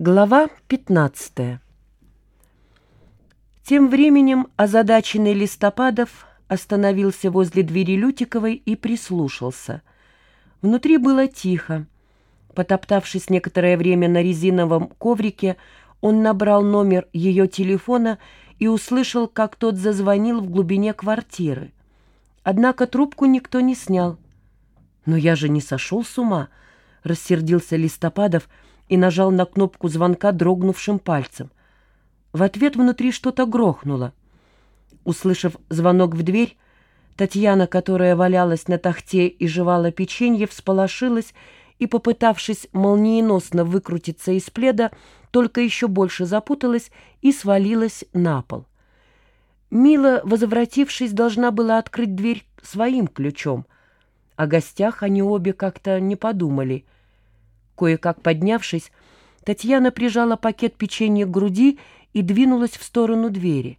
Глава 15 Тем временем озадаченный Листопадов остановился возле двери Лютиковой и прислушался. Внутри было тихо. Потоптавшись некоторое время на резиновом коврике, он набрал номер ее телефона и услышал, как тот зазвонил в глубине квартиры. Однако трубку никто не снял. «Но я же не сошел с ума», — рассердился Листопадов, — и нажал на кнопку звонка дрогнувшим пальцем. В ответ внутри что-то грохнуло. Услышав звонок в дверь, Татьяна, которая валялась на тахте и жевала печенье, всполошилась и, попытавшись молниеносно выкрутиться из пледа, только еще больше запуталась и свалилась на пол. Мила, возвратившись, должна была открыть дверь своим ключом. О гостях они обе как-то не подумали — Кое-как поднявшись, Татьяна прижала пакет печенья к груди и двинулась в сторону двери.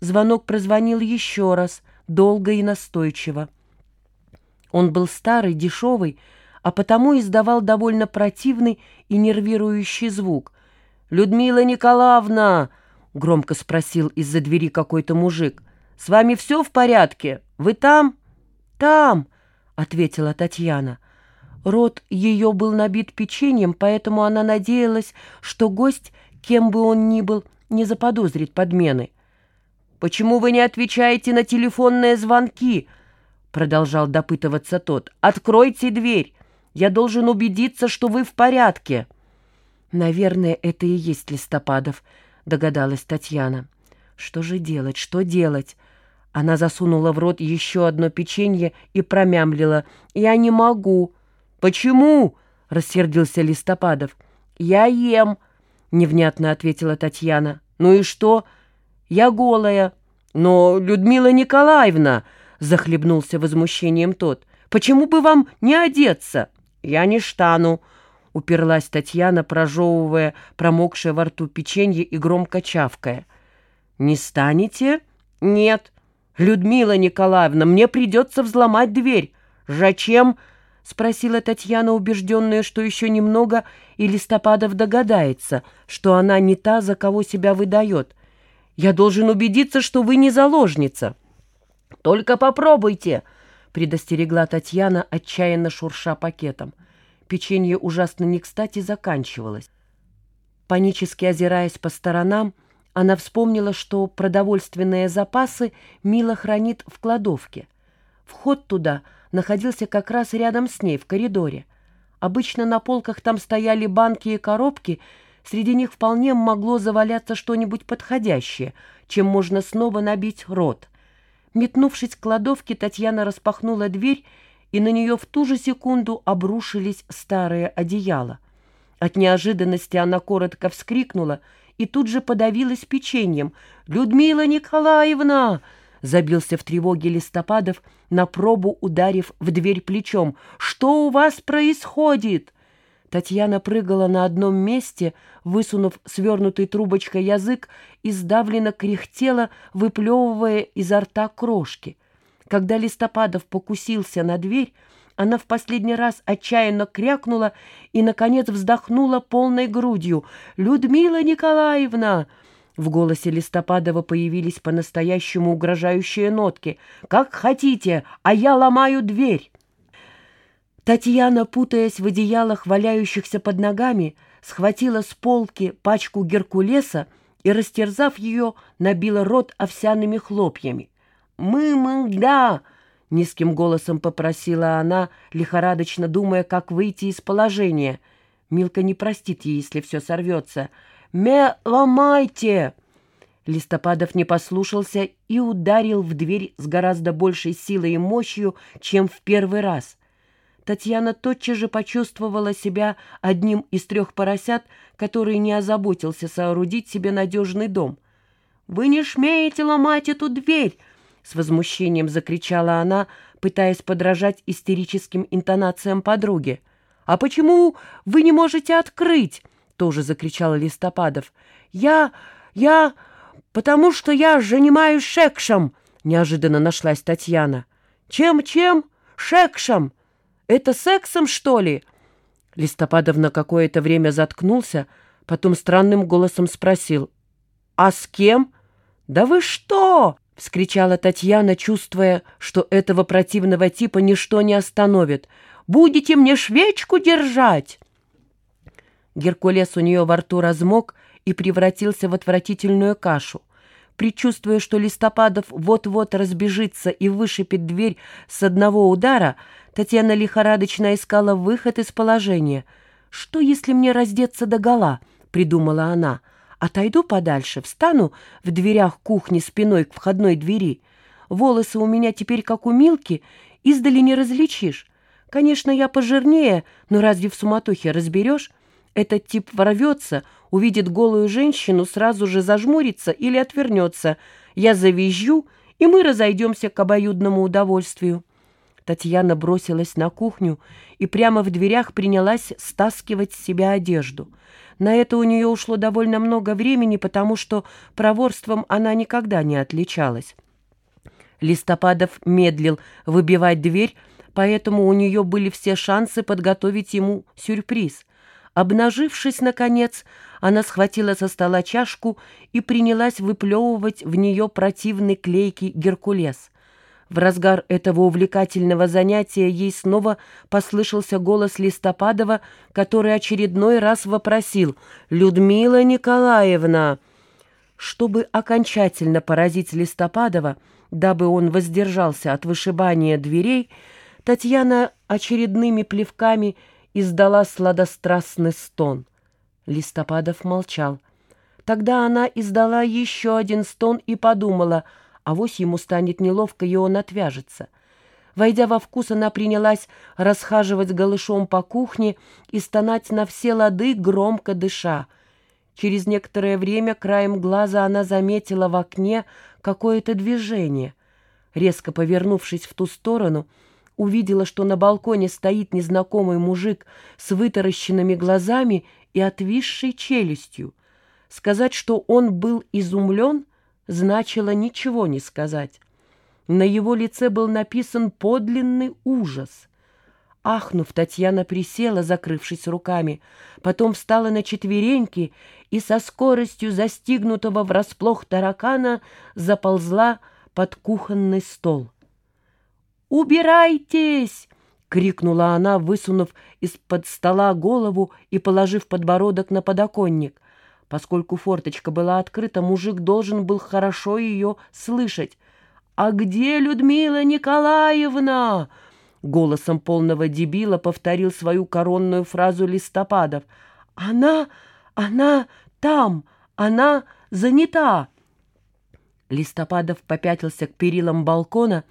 Звонок прозвонил еще раз, долго и настойчиво. Он был старый, дешевый, а потому издавал довольно противный и нервирующий звук. «Людмила Николаевна!» — громко спросил из-за двери какой-то мужик. «С вами все в порядке? Вы там?» «Там!» — ответила Татьяна. — Рот ее был набит печеньем, поэтому она надеялась, что гость, кем бы он ни был, не заподозрит подмены. «Почему вы не отвечаете на телефонные звонки?» — продолжал допытываться тот. «Откройте дверь! Я должен убедиться, что вы в порядке!» «Наверное, это и есть Листопадов», — догадалась Татьяна. «Что же делать, что делать?» Она засунула в рот еще одно печенье и промямлила. «Я не могу!» «Почему?» — рассердился Листопадов. «Я ем», — невнятно ответила Татьяна. «Ну и что? Я голая». «Но, Людмила Николаевна!» — захлебнулся возмущением тот. «Почему бы вам не одеться?» «Я не штану», — уперлась Татьяна, прожевывая промокшее во рту печенье и громко чавкая. «Не станете?» «Нет». «Людмила Николаевна, мне придется взломать дверь». «Зачем?» — спросила Татьяна, убежденная, что еще немного, и Листопадов догадается, что она не та, за кого себя выдает. «Я должен убедиться, что вы не заложница». «Только попробуйте!» — предостерегла Татьяна, отчаянно шурша пакетом. Печенье ужасно не кстати заканчивалось. Панически озираясь по сторонам, она вспомнила, что продовольственные запасы Мила хранит в кладовке. Вход туда — находился как раз рядом с ней, в коридоре. Обычно на полках там стояли банки и коробки, среди них вполне могло заваляться что-нибудь подходящее, чем можно снова набить рот. Метнувшись к кладовке, Татьяна распахнула дверь, и на нее в ту же секунду обрушились старые одеяла. От неожиданности она коротко вскрикнула и тут же подавилась печеньем. «Людмила Николаевна!» Забился в тревоге Листопадов, на пробу ударив в дверь плечом. «Что у вас происходит?» Татьяна прыгала на одном месте, высунув свернутой трубочкой язык и сдавленно кряхтела, выплевывая изо рта крошки. Когда Листопадов покусился на дверь, она в последний раз отчаянно крякнула и, наконец, вздохнула полной грудью. «Людмила Николаевна!» В голосе Листопадова появились по-настоящему угрожающие нотки. «Как хотите, а я ломаю дверь!» Татьяна, путаясь в одеялах, валяющихся под ногами, схватила с полки пачку геркулеса и, растерзав ее, набила рот овсяными хлопьями. «Мы-мы-да!» — низким голосом попросила она, лихорадочно думая, как выйти из положения. Милка не простит ей, если все сорвется — «Ме ломайте!» Листопадов не послушался и ударил в дверь с гораздо большей силой и мощью, чем в первый раз. Татьяна тотчас же почувствовала себя одним из трех поросят, который не озаботился соорудить себе надежный дом. «Вы не смеете ломать эту дверь!» — с возмущением закричала она, пытаясь подражать истерическим интонациям подруги. «А почему вы не можете открыть?» Тоже закричал Листопадов. «Я... я... потому что я занимаюсь шекшем!» Неожиданно нашлась Татьяна. «Чем-чем? Шекшем! Это сексом, что ли?» Листопадов на какое-то время заткнулся, Потом странным голосом спросил. «А с кем?» «Да вы что?» — вскричала Татьяна, чувствуя, что этого противного типа ничто не остановит. «Будете мне швечку держать?» Геркулес у нее во рту размок и превратился в отвратительную кашу. Причувствуя, что Листопадов вот-вот разбежится и вышипит дверь с одного удара, Татьяна лихорадочно искала выход из положения. «Что, если мне раздеться догола?» — придумала она. «Отойду подальше, встану в дверях кухни спиной к входной двери. Волосы у меня теперь как у Милки, издали не различишь. Конечно, я пожирнее, но разве в суматохе разберешь?» Этот тип ворвется, увидит голую женщину, сразу же зажмурится или отвернется. Я завизжу, и мы разойдемся к обоюдному удовольствию. Татьяна бросилась на кухню и прямо в дверях принялась стаскивать с себя одежду. На это у нее ушло довольно много времени, потому что проворством она никогда не отличалась. Листопадов медлил выбивать дверь, поэтому у нее были все шансы подготовить ему сюрприз. Обнажившись, наконец, она схватила со стола чашку и принялась выплевывать в нее противный клейкий геркулес. В разгар этого увлекательного занятия ей снова послышался голос Листопадова, который очередной раз вопросил «Людмила Николаевна!». Чтобы окончательно поразить Листопадова, дабы он воздержался от вышибания дверей, Татьяна очередными плевками издала сладострастный стон. Листопадов молчал. Тогда она издала еще один стон и подумала — авось ему станет неловко, и он отвяжется. Войдя во вкус, она принялась расхаживать голышом по кухне и стонать на все лады, громко дыша. Через некоторое время краем глаза она заметила в окне какое-то движение. Резко повернувшись в ту сторону, увидела, что на балконе стоит незнакомый мужик с вытаращенными глазами и отвисшей челюстью. Сказать, что он был изумлен, значило ничего не сказать. На его лице был написан подлинный ужас. Ахнув, Татьяна присела, закрывшись руками, потом встала на четвереньки и со скоростью застигнутого врасплох таракана заползла под кухонный стол. «Убирайтесь!» — крикнула она, высунув из-под стола голову и положив подбородок на подоконник — Поскольку форточка была открыта, мужик должен был хорошо ее слышать. «А где Людмила Николаевна?» Голосом полного дебила повторил свою коронную фразу Листопадов. «Она, она там, она занята!» Листопадов попятился к перилам балкона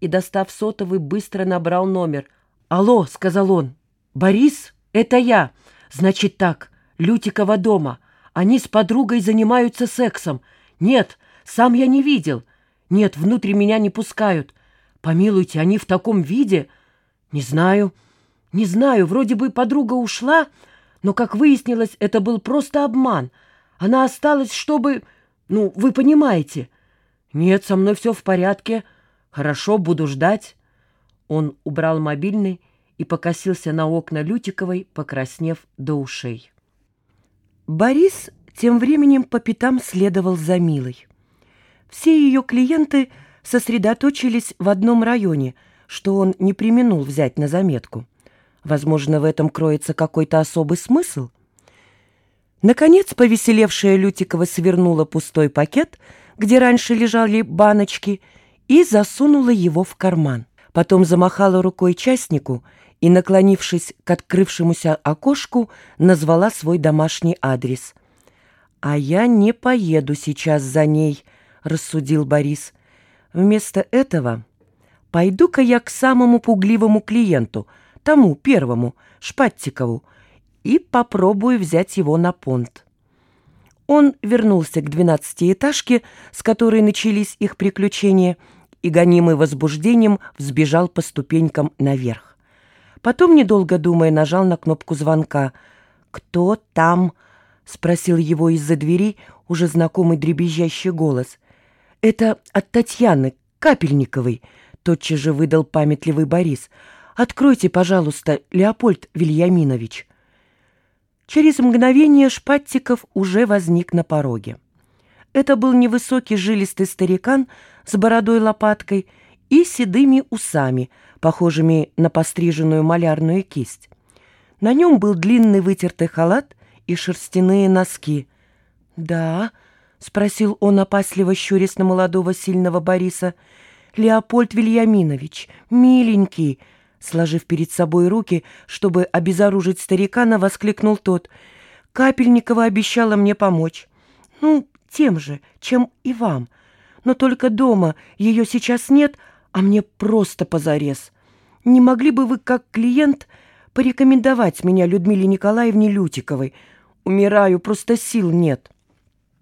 и, достав сотовый, быстро набрал номер. «Алло!» — сказал он. «Борис? Это я. Значит так, Лютикова дома. Они с подругой занимаются сексом. Нет, сам я не видел. Нет, внутрь меня не пускают. Помилуйте, они в таком виде? Не знаю. Не знаю, вроде бы подруга ушла, но, как выяснилось, это был просто обман. Она осталась, чтобы... Ну, вы понимаете. Нет, со мной все в порядке. Хорошо, буду ждать. Он убрал мобильный и покосился на окна Лютиковой, покраснев до ушей. Борис тем временем по пятам следовал за Милой. Все ее клиенты сосредоточились в одном районе, что он не применул взять на заметку. Возможно, в этом кроется какой-то особый смысл. Наконец, повеселевшая Лютикова свернула пустой пакет, где раньше лежали баночки, и засунула его в карман. Потом замахала рукой частнику и, наклонившись к открывшемуся окошку, назвала свой домашний адрес. «А я не поеду сейчас за ней», — рассудил Борис. «Вместо этого пойду-ка я к самому пугливому клиенту, тому первому, Шпаттикову, и попробую взять его на понт». Он вернулся к двенадцатиэтажке, с которой начались их приключения, и, гонимый возбуждением, взбежал по ступенькам наверх. Потом, недолго думая, нажал на кнопку звонка. «Кто там?» — спросил его из-за двери уже знакомый дребезжащий голос. «Это от Татьяны Капельниковой», — тотчас же выдал памятливый Борис. «Откройте, пожалуйста, Леопольд Вильяминович». Через мгновение Шпаттиков уже возник на пороге. Это был невысокий жилистый старикан с бородой-лопаткой и седыми усами, похожими на постриженную малярную кисть. На нем был длинный вытертый халат и шерстяные носки. «Да», — спросил он опасливо щурясь на молодого сильного Бориса, — «Леопольд Вильяминович, миленький», — Сложив перед собой руки, чтобы обезоружить старикана, воскликнул тот. «Капельникова обещала мне помочь. Ну, тем же, чем и вам. Но только дома ее сейчас нет, а мне просто позарез. Не могли бы вы, как клиент, порекомендовать меня Людмиле Николаевне Лютиковой? Умираю, просто сил нет».